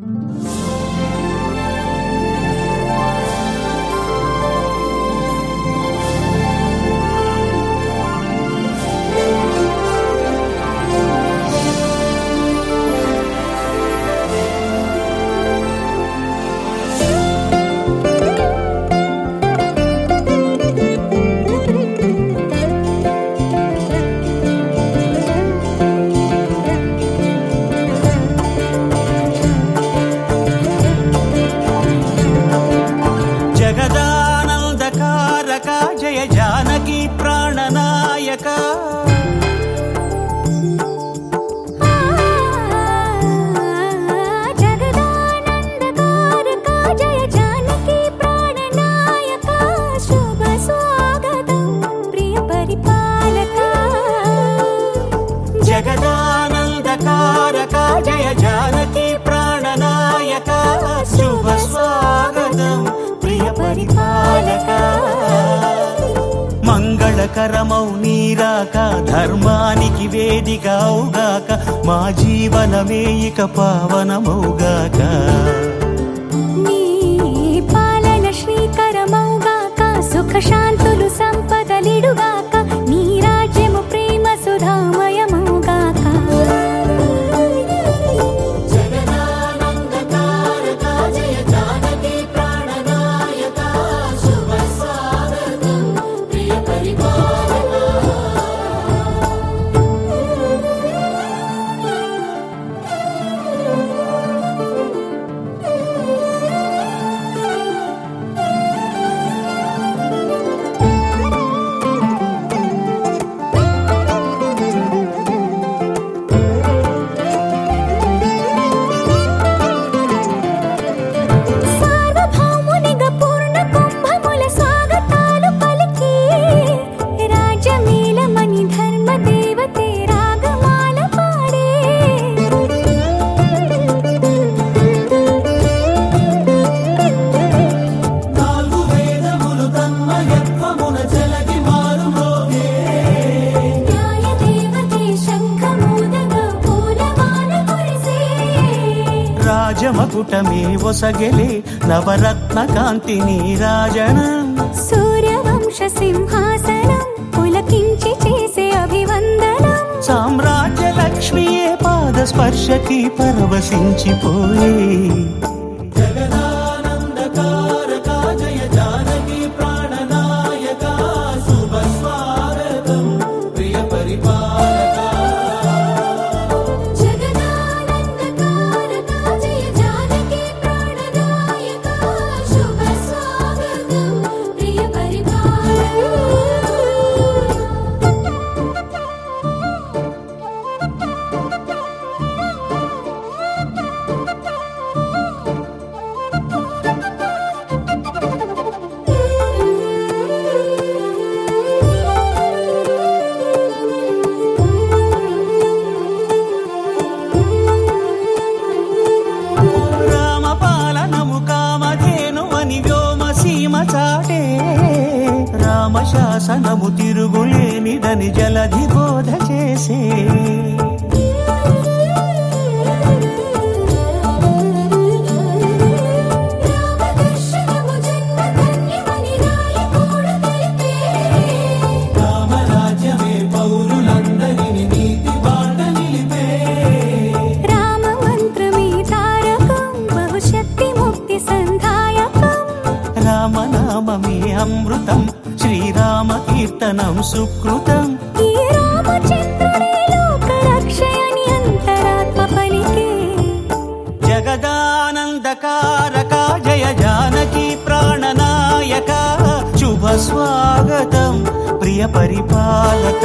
Música పరిపాలక. మంగళకరమౌ నీరాక ధర్మానికి వేదికౌగాక మా జీవనమే ఇక పావనమౌగాక రాజమకుటమే ఒసగెలే నవరత్న కాంతిని రాజన సూర్యవంశ సింహాసనం పులకించి చేసే అభివందనం. సామ్రాజ్య లక్ష్మీయే పాద స్పర్శకి పరవశించిపోయే. పద్మశాసనము తిరుగులేనిదని జలధి బోధ చేసే. అమృతం శ్రీరామ కీర్తనం సుకృతం జగదానందకారక జయ జానకి ప్రాణనాయక శుభ స్వాగతం ప్రియ పరిపాలక.